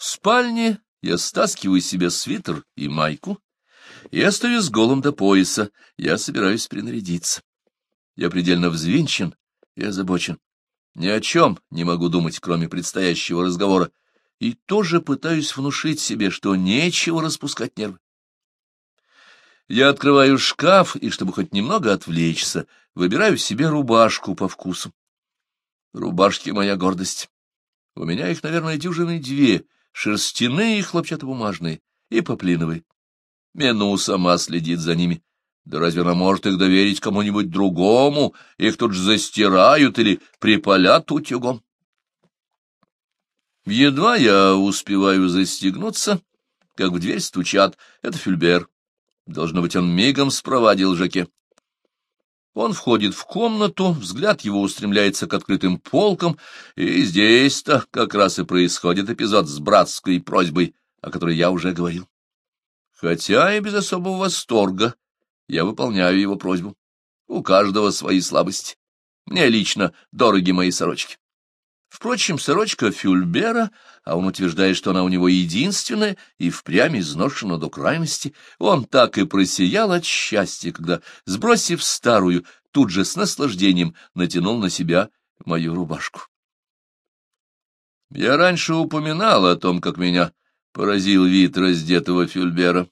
В спальне я стаскиваю себе свитер и майку и остаюсь голым до пояса. Я собираюсь принарядиться. Я предельно взвинчен и озабочен. Ни о чем не могу думать, кроме предстоящего разговора, и тоже пытаюсь внушить себе, что нечего распускать нервы. Я открываю шкаф и, чтобы хоть немного отвлечься, выбираю себе рубашку по вкусу. Рубашки — моя гордость. У меня их, наверное, дюжины две — шерстяные и хлопчатобумажные, и поплиновые. Мену сама следит за ними. Да разве она может их доверить кому-нибудь другому? Их тут же застирают или припалят утюгом. Едва я успеваю застегнуться, как в дверь стучат. Это Фюльбер. Должно быть, он мигом спровадил Жаке. Он входит в комнату, взгляд его устремляется к открытым полкам, и здесь-то как раз и происходит эпизод с братской просьбой, о которой я уже говорил. Хотя и без особого восторга я выполняю его просьбу. У каждого свои слабости. Мне лично дороги мои сорочки. Впрочем, сорочка Фюльбера, а он утверждает, что она у него единственная и впрямь изношена до крайности, он так и просиял от счастья, когда, сбросив старую, тут же с наслаждением натянул на себя мою рубашку. Я раньше упоминал о том, как меня поразил вид раздетого Фюльбера.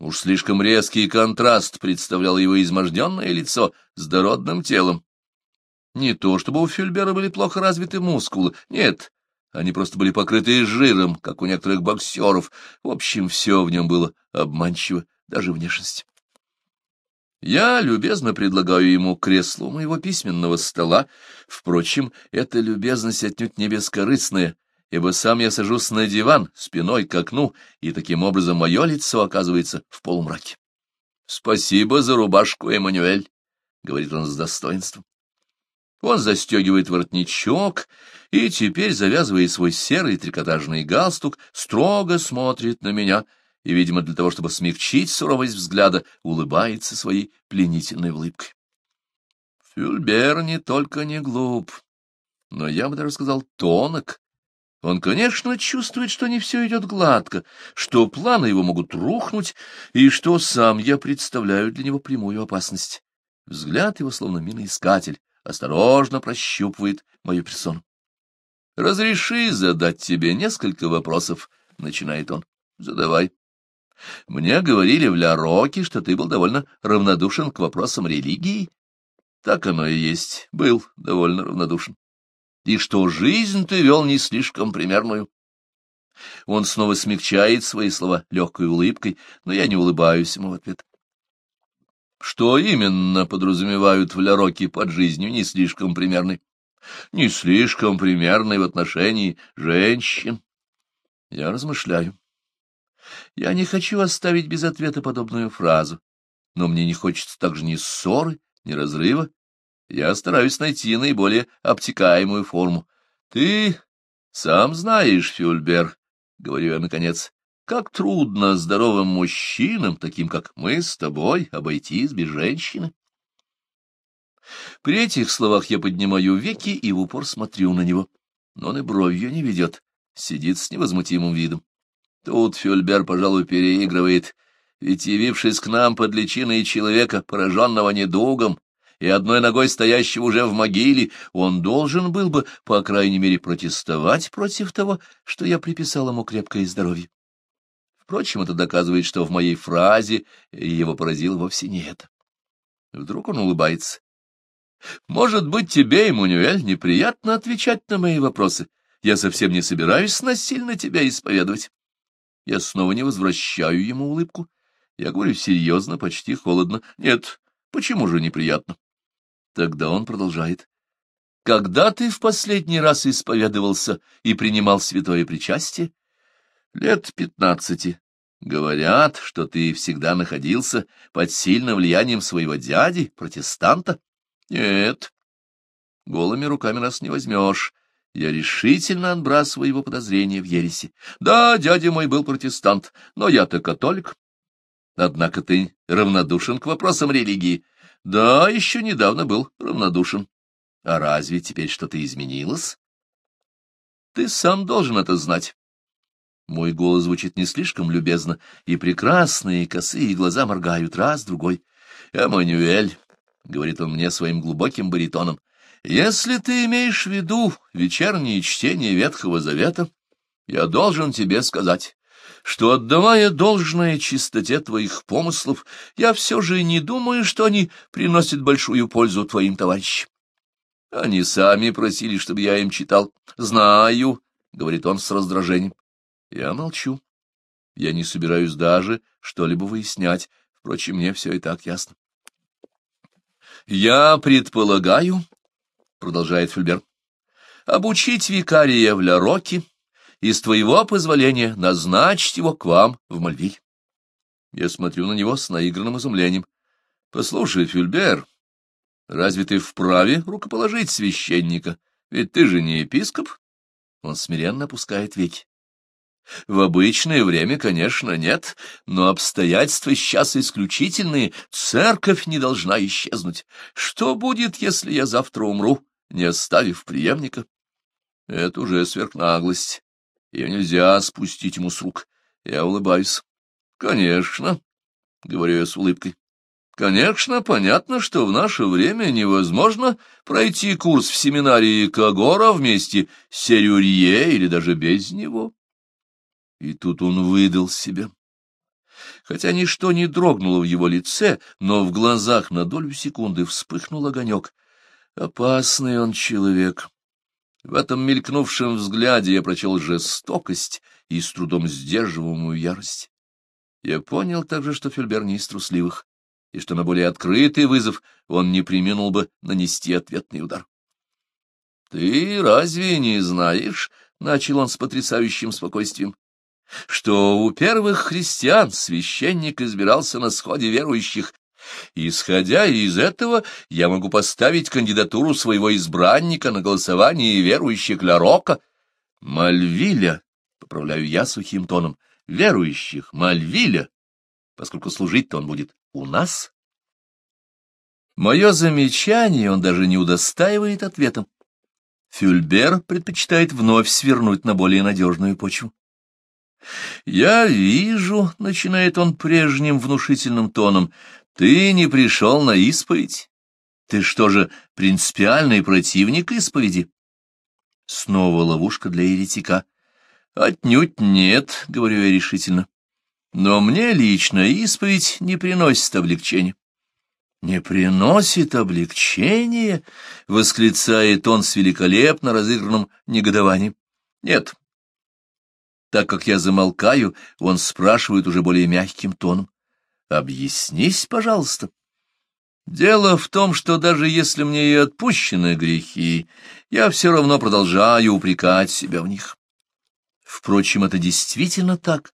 Уж слишком резкий контраст представлял его изможденное лицо с дородным телом. Не то чтобы у Фюльбера были плохо развиты мускулы, нет, они просто были покрыты жиром, как у некоторых боксеров. В общем, все в нем было обманчиво, даже внешность. Я любезно предлагаю ему кресло моего письменного стола. Впрочем, эта любезность отнюдь не бескорыстная, ибо сам я сажусь на диван, спиной к окну, и таким образом мое лицо оказывается в полумраке. — Спасибо за рубашку, Эммануэль, — говорит он с достоинством. Он застегивает воротничок и теперь, завязывая свой серый трикотажный галстук, строго смотрит на меня и, видимо, для того, чтобы смягчить суровость взгляда, улыбается своей пленительной улыбкой. Фюльбер не только не глуп, но, я бы даже сказал, тонок. Он, конечно, чувствует, что не все идет гладко, что планы его могут рухнуть, и что сам я представляю для него прямую опасность. Взгляд его словно миноискатель осторожно прощупывает мою персону. «Разреши задать тебе несколько вопросов», — начинает он. «Задавай». «Мне говорили в Ля-Роке, что ты был довольно равнодушен к вопросам религии». «Так оно и есть. Был довольно равнодушен». «И что жизнь ты вел не слишком примерную». Он снова смягчает свои слова легкой улыбкой, но я не улыбаюсь ему в ответ. Что именно подразумевают в Ляроке под жизнью не слишком примерной? Не слишком примерной в отношении женщин. Я размышляю. Я не хочу оставить без ответа подобную фразу, но мне не хочется также ни ссоры, ни разрыва. Я стараюсь найти наиболее обтекаемую форму. Ты сам знаешь, Фюльбер, — говорю я наконец, как трудно здоровым мужчинам, таким как мы с тобой, обойтись без женщины. При этих словах я поднимаю веки и в упор смотрю на него. Но он и бровью не ведет, сидит с невозмутимым видом. Тут Фюльбер, пожалуй, переигрывает, ведь, явившись к нам под личиной человека, пораженного недугом, и одной ногой стоящего уже в могиле, он должен был бы, по крайней мере, протестовать против того, что я приписал ему крепкое здоровье. Впрочем, это доказывает, что в моей фразе его поразило вовсе не это. Вдруг он улыбается. «Может быть, тебе, Эммануэль, неприятно отвечать на мои вопросы. Я совсем не собираюсь насильно тебя исповедовать». Я снова не возвращаю ему улыбку. Я говорю серьезно, почти холодно. «Нет, почему же неприятно?» Тогда он продолжает. «Когда ты в последний раз исповедовался и принимал святое причастие?» лет пятнадцати. Говорят, что ты всегда находился под сильным влиянием своего дяди, протестанта. Нет, голыми руками нас не возьмешь. Я решительно отбрасываю его подозрения в ереси. Да, дядя мой был протестант, но я-то католик. Однако ты равнодушен к вопросам религии. Да, еще недавно был равнодушен. А разве теперь что-то изменилось? Ты сам должен это знать. Мой голос звучит не слишком любезно, и прекрасные косые глаза моргают раз, другой. «Эмманюэль», — говорит он мне своим глубоким баритоном, — «если ты имеешь в виду вечернее чтение Ветхого Завета, я должен тебе сказать» что, отдавая должное чистоте твоих помыслов, я все же не думаю, что они приносят большую пользу твоим товарищам. Они сами просили, чтобы я им читал. Знаю, — говорит он с раздражением. Я молчу. Я не собираюсь даже что-либо выяснять. Впрочем, мне все и так ясно. «Я предполагаю», — продолжает Фульбер, — «обучить викария в Ляроке и с твоего позволения назначить его к вам в Мальвиль». Я смотрю на него с наигранным изумлением. «Послушай, Фюльбер, разве ты вправе рукоположить священника? Ведь ты же не епископ». Он смиренно опускает веки. В обычное время, конечно, нет, но обстоятельства сейчас исключительные. Церковь не должна исчезнуть. Что будет, если я завтра умру, не оставив преемника? Это уже сверхнаглость. Ее нельзя спустить ему с рук. Я улыбаюсь. Конечно, — говорю я с улыбкой. Конечно, понятно, что в наше время невозможно пройти курс в семинарии Кагора вместе с Серюрье или даже без него. И тут он выдал себя. Хотя ничто не дрогнуло в его лице, но в глазах на долю секунды вспыхнул огонек. Опасный он человек. В этом мелькнувшем взгляде я прочел жестокость и с трудом сдерживаемую ярость. Я понял также, что Фельбер не из трусливых, и что на более открытый вызов он не применил бы нанести ответный удар. — Ты разве не знаешь? — начал он с потрясающим спокойствием что у первых христиан священник избирался на сходе верующих. Исходя из этого, я могу поставить кандидатуру своего избранника на голосование верующих для рока. Мальвиля, поправляю я сухим тоном, верующих, Мальвиля, поскольку служить-то он будет у нас. Мое замечание он даже не удостаивает ответом. Фюльбер предпочитает вновь свернуть на более надежную почву. «Я вижу», — начинает он прежним внушительным тоном, — «ты не пришел на исповедь. Ты что же, принципиальный противник исповеди?» Снова ловушка для еретика. «Отнюдь нет», — говорю я решительно. «Но мне лично исповедь не приносит облегчения». «Не приносит облегчения?» — восклицает он с великолепно разыгранным негодованием. «Нет, так как я замолкаю, он спрашивает уже более мягким тоном. «Объяснись, пожалуйста». Дело в том, что даже если мне и отпущены грехи, я все равно продолжаю упрекать себя в них. Впрочем, это действительно так.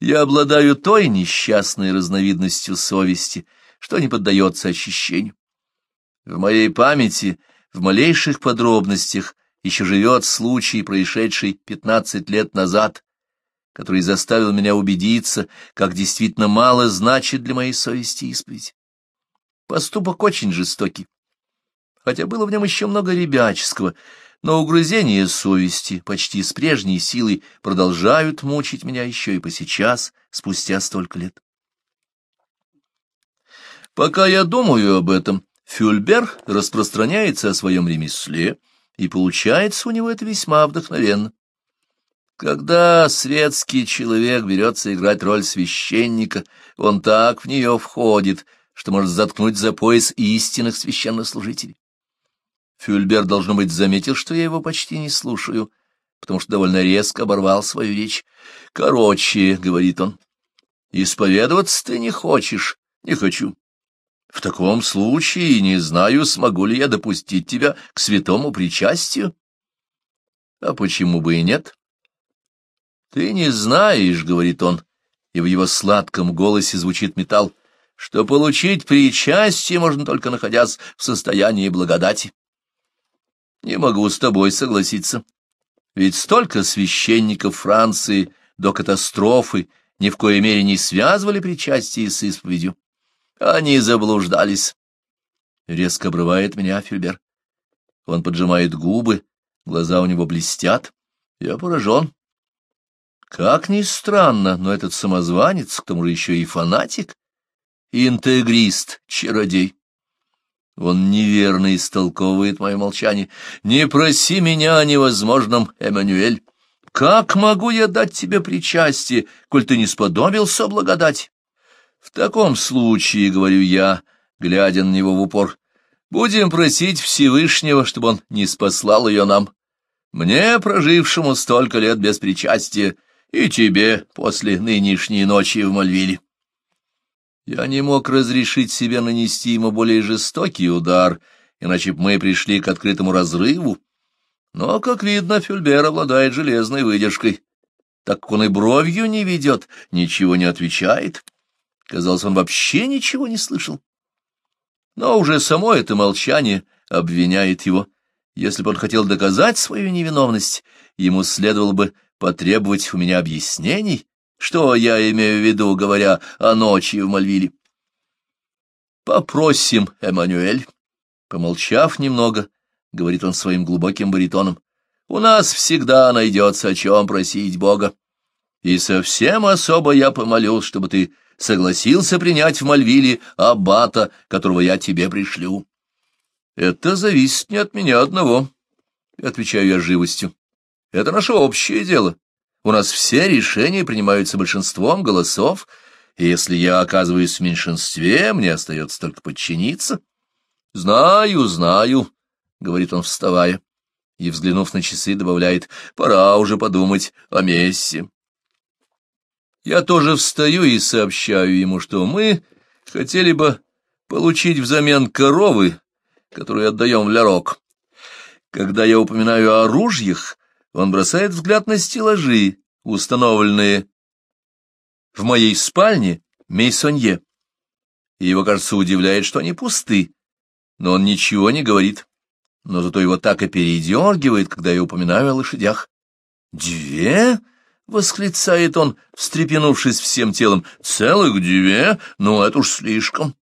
Я обладаю той несчастной разновидностью совести, что не поддается очищению. В моей памяти в малейших подробностях еще живет случай, происшедший пятнадцать лет назад, который заставил меня убедиться, как действительно мало значит для моей совести исповедь. Поступок очень жестокий, хотя было в нем еще много ребяческого, но угрызения совести почти с прежней силой продолжают мучить меня еще и по сейчас, спустя столько лет. Пока я думаю об этом, Фюльбер распространяется о своем ремесле — и получается у него это весьма вдохновенно. Когда светский человек берется играть роль священника, он так в нее входит, что может заткнуть за пояс истинных священнослужителей. Фюльбер, должно быть, заметил, что я его почти не слушаю, потому что довольно резко оборвал свою речь. «Короче», — говорит он, — «исповедоваться ты не хочешь, не хочу. В таком случае не знаю, смогу ли я допустить тебя к святому причастию. А почему бы и нет? Ты не знаешь, — говорит он, и в его сладком голосе звучит металл, что получить причастие можно только находясь в состоянии благодати. Не могу с тобой согласиться, ведь столько священников Франции до катастрофы ни в коей мере не связывали причастие с исповедью. Они заблуждались. Резко обрывает меня Фильбер. Он поджимает губы, глаза у него блестят. Я поражен. Как ни странно, но этот самозванец, к тому же еще и фанатик, интегрист, чародей. Он неверно истолковывает мое молчание. «Не проси меня о невозможном, Эммануэль. Как могу я дать тебе причастие, коль ты не сподобился благодать?» В таком случае, — говорю я, глядя на него в упор, — будем просить Всевышнего, чтобы он не спаслал ее нам. Мне, прожившему столько лет без причастия, и тебе после нынешней ночи в Мальвиле. Я не мог разрешить себе нанести ему более жестокий удар, иначе мы пришли к открытому разрыву. Но, как видно, Фюльбер обладает железной выдержкой, так как он и бровью не ведет, ничего не отвечает. Казалось, он вообще ничего не слышал. Но уже само это молчание обвиняет его. Если бы он хотел доказать свою невиновность, ему следовало бы потребовать у меня объяснений, что я имею в виду, говоря о ночи в Мальвиле. «Попросим, Эммануэль», — помолчав немного, — говорит он своим глубоким баритоном, — «у нас всегда найдется о чем просить Бога. И совсем особо я помолюсь, чтобы ты согласился принять в Мальвиле аббата, которого я тебе пришлю. — Это зависит не от меня одного, — отвечаю я живостью. — Это наше общее дело. У нас все решения принимаются большинством голосов, и если я оказываюсь в меньшинстве, мне остается только подчиниться. — Знаю, знаю, — говорит он, вставая, и, взглянув на часы, добавляет, — пора уже подумать о Мессе. Я тоже встаю и сообщаю ему, что мы хотели бы получить взамен коровы, которую отдаем в Лярок. Когда я упоминаю о ружьях, он бросает взгляд на стеллажи, установленные в моей спальне Мейсонье. И его, кажется, удивляет, что они пусты, но он ничего не говорит. Но зато его так и передергивает, когда я упоминаю о лошадях. «Две?» — восклицает он, встрепенувшись всем телом. «Целых две? Ну, это уж слишком.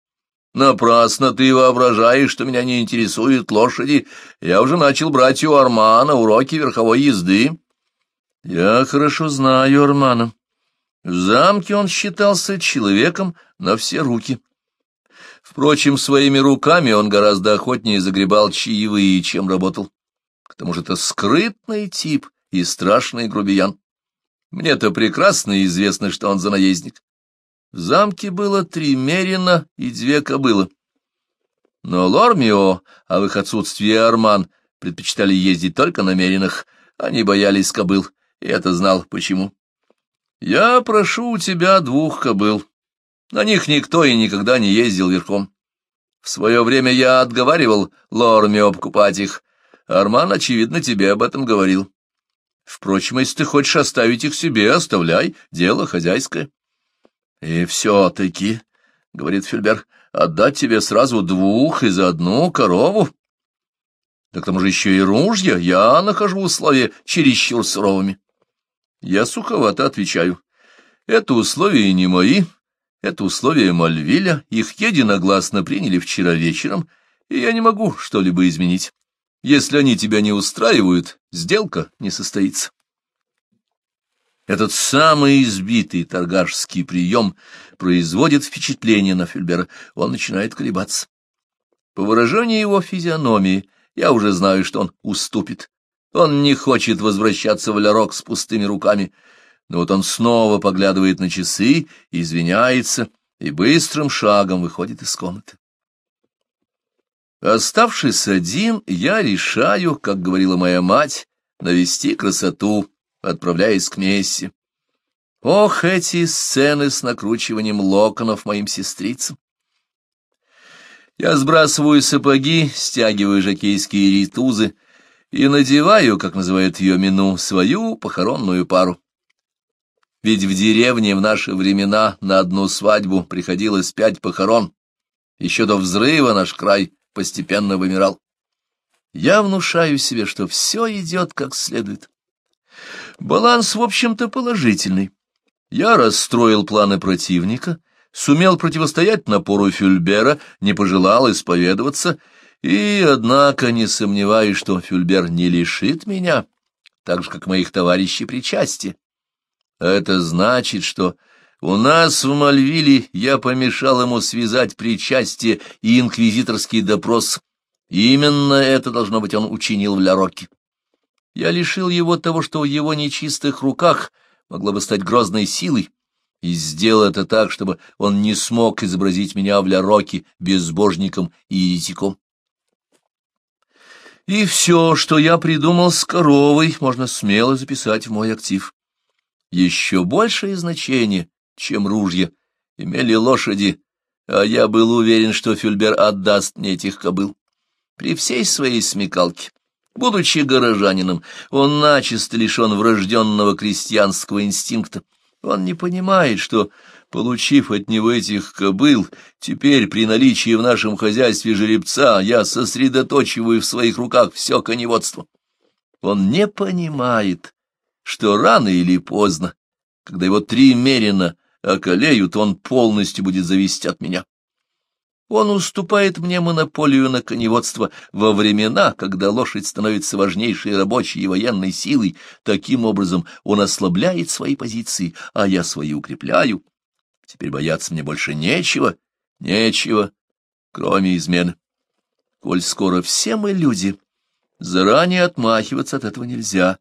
Напрасно ты воображаешь, что меня не интересуют лошади. Я уже начал брать у Армана уроки верховой езды». «Я хорошо знаю Армана. В замке он считался человеком на все руки». Впрочем, своими руками он гораздо охотнее загребал чаевые, чем работал. К тому же это скрытный тип и страшный грубиян. Мне-то прекрасно известно, что он за наездник. В замке было три мерина и две кобылы. Но Лормио, а в их отсутствии Арман, предпочитали ездить только на меринах. Они боялись кобыл, и это знал почему. «Я прошу у тебя двух кобыл. На них никто и никогда не ездил верхом. В свое время я отговаривал Лормио покупать их. Арман, очевидно, тебе об этом говорил». Впрочем, если ты хочешь оставить их себе, оставляй, дело хозяйское. — И все-таки, — говорит Фильбер, — отдать тебе сразу двух и за одну корову. Да к тому же еще и ружья я нахожу в условии чересчур суровыми. Я суховато отвечаю. Это условия не мои, это условия Мальвиля, их единогласно приняли вчера вечером, и я не могу что-либо изменить. Если они тебя не устраивают, сделка не состоится. Этот самый избитый торгашский прием производит впечатление на Фюльбера. Он начинает колебаться. По выражению его физиономии я уже знаю, что он уступит. Он не хочет возвращаться в Лерок с пустыми руками. Но вот он снова поглядывает на часы, извиняется и быстрым шагом выходит из комнаты. Оставшись один, я решаю, как говорила моя мать, навести красоту, отправляясь к Месси. Ох, эти сцены с накручиванием локонов моим сестрицам! Я сбрасываю сапоги, стягиваю жакейские ритузы и надеваю, как называют ее мину, свою похоронную пару. Ведь в деревне в наши времена на одну свадьбу приходилось пять похорон. Еще до взрыва наш край — постепенно вымирал. Я внушаю себе, что все идет как следует. Баланс, в общем-то, положительный. Я расстроил планы противника, сумел противостоять напору Фюльбера, не пожелал исповедоваться, и, однако, не сомневаюсь, что Фюльбер не лишит меня, так же, как моих товарищей, причастия. Это значит, что у нас в Мальвиле я помешал ему связать причастие и инквизиторский допрос. Именно это, должно быть, он учинил в Ля-Роке. Я лишил его того, что в его нечистых руках могло бы стать грозной силой, и сделал это так, чтобы он не смог изобразить меня в Ля-Роке безбожником и еретиком. И все, что я придумал с коровой, можно смело записать в мой актив. Еще большее значение чем ружья, имели лошади, а я был уверен, что Фюльбер отдаст мне этих кобыл. При всей своей смекалке, будучи горожанином, он начисто лишен врожденного крестьянского инстинкта. Он не понимает, что, получив от него этих кобыл, теперь при наличии в нашем хозяйстве жеребца я сосредоточиваю в своих руках все коневодство. Он не понимает, что рано или поздно, когда его тримерено околеют, он полностью будет зависеть от меня. Он уступает мне монополию на коневодство во времена, когда лошадь становится важнейшей рабочей и военной силой. Таким образом он ослабляет свои позиции, а я свои укрепляю. Теперь бояться мне больше нечего, нечего, кроме измен. Коль скоро все мы люди, заранее отмахиваться от этого нельзя.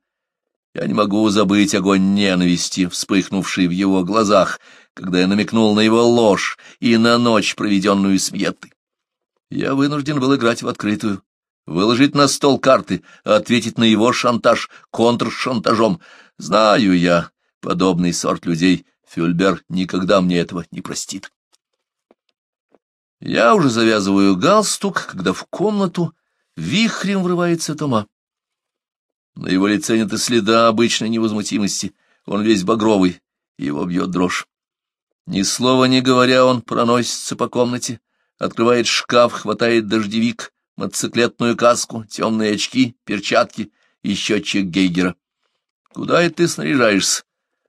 Я не могу забыть огонь ненависти, вспыхнувший в его глазах, когда я намекнул на его ложь и на ночь, проведенную с Вьеттой. Я вынужден был играть в открытую, выложить на стол карты, ответить на его шантаж контршантажом. Знаю я подобный сорт людей, Фюльбер никогда мне этого не простит. Я уже завязываю галстук, когда в комнату вихрем врывается Тома. На его лице нет и следа обычной невозмутимости. Он весь багровый, его бьет дрожь. Ни слова не говоря, он проносится по комнате, открывает шкаф, хватает дождевик, мотоциклетную каску, темные очки, перчатки и счетчик Гейгера. Куда это ты снаряжаешься?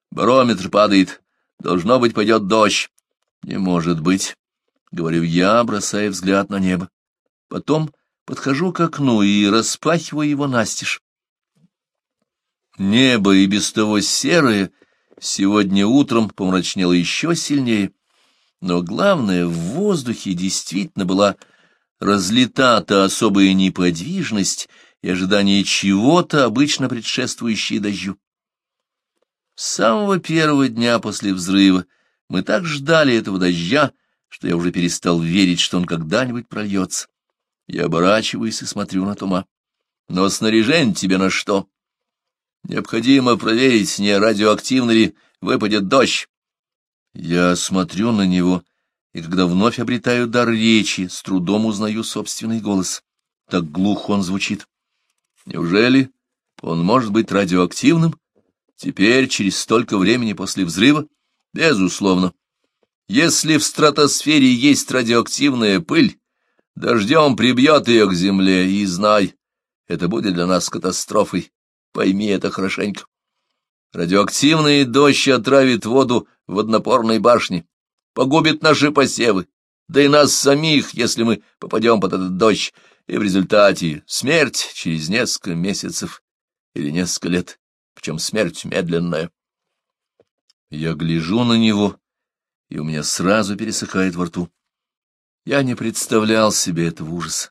Барометр падает. Должно быть, пойдет дождь. Не может быть, — говорю я, бросая взгляд на небо. Потом подхожу к окну и распахиваю его настежь. Небо и без того серое сегодня утром помрачнело еще сильнее, но главное, в воздухе действительно была разлита та особая неподвижность и ожидание чего-то, обычно предшествующее дождю. С самого первого дня после взрыва мы так ждали этого дождя, что я уже перестал верить, что он когда-нибудь прольется. Я оборачиваюсь и смотрю на Тома. Но снаряжение тебе на что? Необходимо проверить, не радиоактивно ли выпадет дождь. Я смотрю на него, и когда вновь обретаю дар речи, с трудом узнаю собственный голос. Так глухо он звучит. Неужели он может быть радиоактивным? Теперь, через столько времени после взрыва? Безусловно. Если в стратосфере есть радиоактивная пыль, дождем прибьет ее к земле, и знай, это будет для нас катастрофой Пойми это хорошенько. Радиоактивный дождь отравит воду в воднопорной башне, погубит наши посевы, да и нас самих, если мы попадем под этот дождь, и в результате смерть через несколько месяцев или несколько лет, причем смерть медленная. Я гляжу на него, и у меня сразу пересыхает во рту. Я не представлял себе этого ужаса.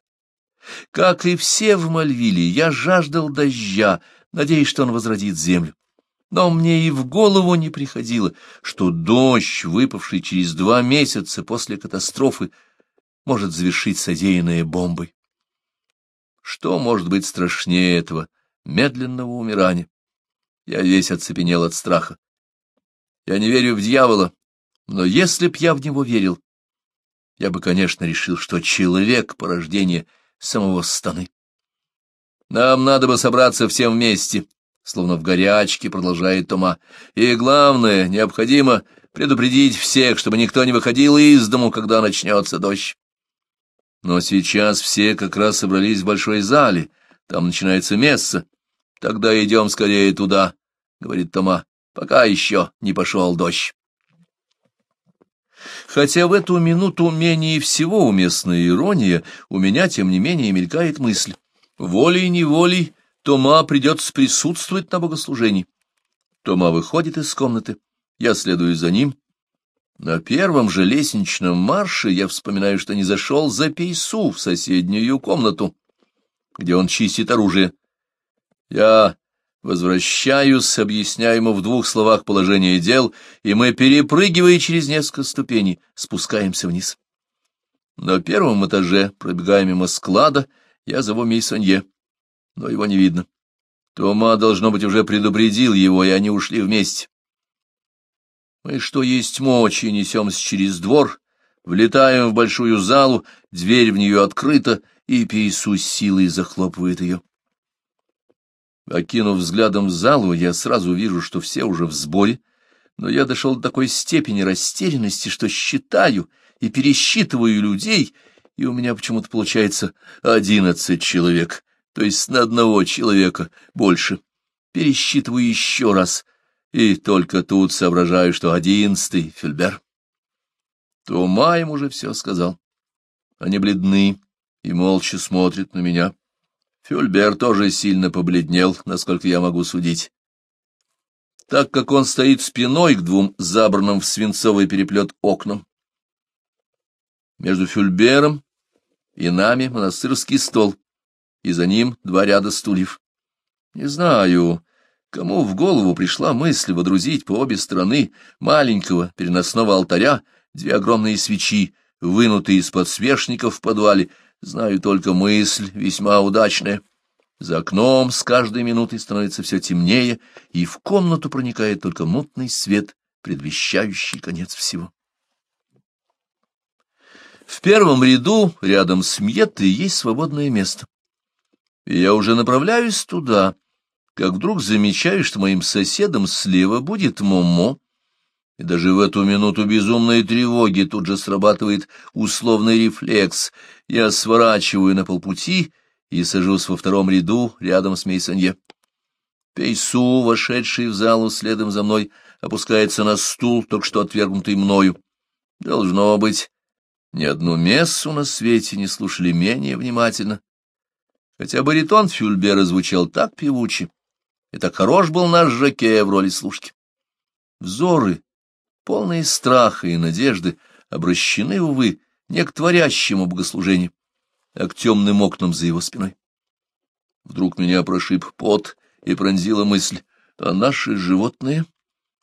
Как и все в Мальвиле, я жаждал дождя — надеясь, что он возродит землю. Но мне и в голову не приходило, что дождь, выпавший через два месяца после катастрофы, может завершить содеянное бомбой. Что может быть страшнее этого медленного умирания? Я весь оцепенел от страха. Я не верю в дьявола, но если б я в него верил, я бы, конечно, решил, что человек — порождение самого станы. Нам надо бы собраться всем вместе, словно в горячке, продолжает Тома. И главное, необходимо предупредить всех, чтобы никто не выходил из дому, когда начнется дождь. Но сейчас все как раз собрались в большой зале, там начинается место. Тогда идем скорее туда, говорит Тома, пока еще не пошел дождь. Хотя в эту минуту менее всего уместная ирония, у меня, тем не менее, мелькает мысль. Волей-неволей Тома придется присутствовать на богослужении. Тома выходит из комнаты, я следую за ним. На первом же лестничном марше я вспоминаю, что не зашел за пейсу в соседнюю комнату, где он чистит оружие. Я возвращаюсь, объясняю ему в двух словах положение дел, и мы, перепрыгивая через несколько ступеней, спускаемся вниз. На первом этаже пробегаем мимо склада — я зову Мейсонье, но его не видно. Тома, должно быть, уже предупредил его, и они ушли вместе. Мы, что есть мочи, несемся через двор, влетаем в большую залу, дверь в нее открыта, и Пейсу силой захлопывает ее. Окинув взглядом в залу, я сразу вижу, что все уже в сборе, но я дошел до такой степени растерянности, что считаю и пересчитываю людей, и у меня почему-то получается одиннадцать человек, то есть на одного человека больше. Пересчитываю еще раз, и только тут соображаю, что одиннадцатый — Фюльбер. Тома им уже все сказал. Они бледны и молча смотрят на меня. Фюльбер тоже сильно побледнел, насколько я могу судить. Так как он стоит спиной к двум забранным в свинцовый переплет окнам, между Фюльбером и нами монастырский стол, и за ним два ряда стульев. Не знаю, кому в голову пришла мысль водрузить по обе стороны маленького переносного алтаря две огромные свечи, вынутые из подсвечников в подвале, знаю только мысль весьма удачная. За окном с каждой минутой становится все темнее, и в комнату проникает только мутный свет, предвещающий конец всего. В первом ряду, рядом с Мьетой, есть свободное место. И я уже направляюсь туда, как вдруг замечаю, что моим соседом слева будет Момо, и даже в эту минуту безумной тревоги тут же срабатывает условный рефлекс. Я сворачиваю на полпути и сажусь во втором ряду рядом с Мейсонье. Пейсу, вошедший в залу следом за мной, опускается на стул, только что отвергнутый мною. Должно быть, ни одну мессу на свете не слушали менее внимательно, хотя баритон Фюльбера звучал так певуче, и так хорош был наш Жакея в роли служки. Взоры, полные страха и надежды, обращены, увы, не к творящему богослужению, а к темным окнам за его спиной. Вдруг меня прошиб пот и пронзила мысль, а наши животные?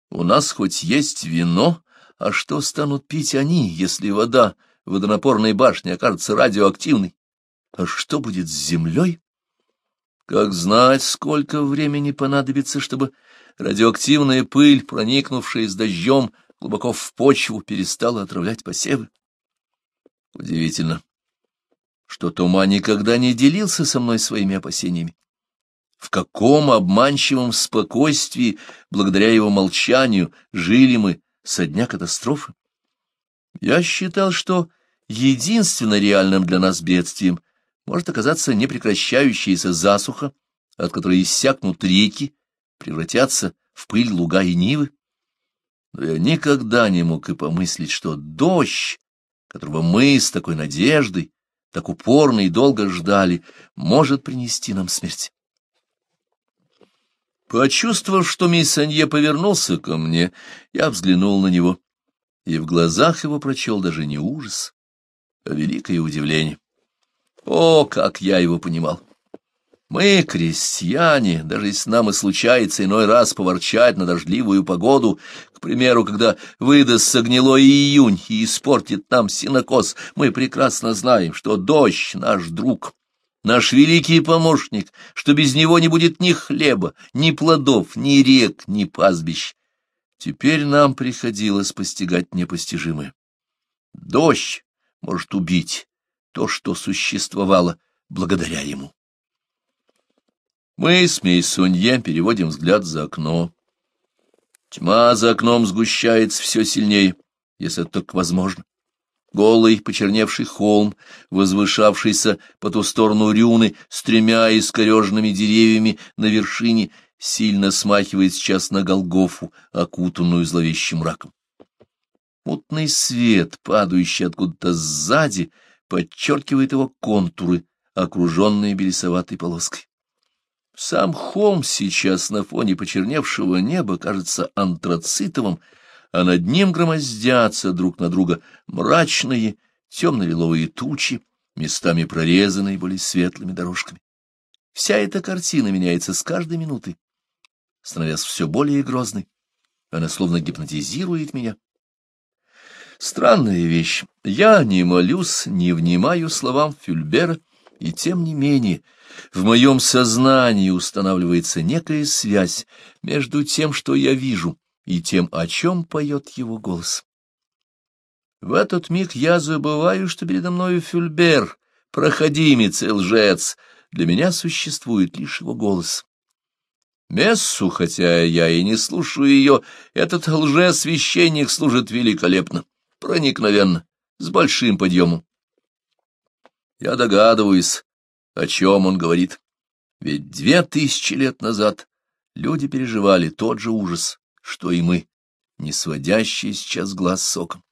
У нас хоть есть вино, а что станут пить они, если вода водонапорной башни окажется радиоактивной. А что будет с землей? Как знать, сколько времени понадобится, чтобы радиоактивная пыль, проникнувшая с дождем глубоко в почву, перестала отравлять посевы? Удивительно, что Тума никогда не делился со мной своими опасениями. В каком обманчивом спокойствии, благодаря его молчанию, жили мы со дня катастрофы? Я считал, что единственно реальным для нас бедствием может оказаться непрекращающаяся засуха, от которой иссякнут реки, превратятся в пыль луга и нивы. Но я никогда не мог и помыслить, что дождь, которого мы с такой надеждой, так упорно и долго ждали, может принести нам смерть. Почувствовав, что Мейсанье повернулся ко мне, я взглянул на него, и в глазах его прочел даже не ужас, великое удивление. О, как я его понимал! Мы, крестьяне, даже если нам и случается иной раз поворчать на дождливую погоду, к примеру, когда выдаст гнилой июнь и испортит нам синокос, мы прекрасно знаем, что дождь — наш друг, наш великий помощник, что без него не будет ни хлеба, ни плодов, ни рек, ни пастбищ. Теперь нам приходилось постигать непостижимое. Дождь может убить то, что существовало благодаря ему. Мы с Мейсунье переводим взгляд за окно. Тьма за окном сгущается все сильнее, если это только возможно. Голый, почерневший холм, возвышавшийся по ту сторону рюны с тремя искореженными деревьями на вершине, сильно смахивает сейчас на Голгофу, окутанную зловещим раком. Мутный свет, падающий откуда-то сзади, подчеркивает его контуры, окруженные белесоватой полоской. Сам холм сейчас на фоне почерневшего неба кажется антрацитовым, а над ним громоздятся друг на друга мрачные темно-лиловые тучи, местами прорезанные более светлыми дорожками. Вся эта картина меняется с каждой минуты, становясь все более грозной. Она словно гипнотизирует меня. Странная вещь. Я не молюсь, не внимаю словам Фюльбера, и тем не менее в моем сознании устанавливается некая связь между тем, что я вижу, и тем, о чем поет его голос. В этот миг я забываю, что передо мною Фюльбер, проходимец и лжец. Для меня существует лишь его голос. Мессу, хотя я и не слушаю ее, этот лжесвященник служит великолепно проникновенно, с большим подъемом. Я догадываюсь, о чем он говорит. Ведь две тысячи лет назад люди переживали тот же ужас, что и мы, не сводящие сейчас глаз соком.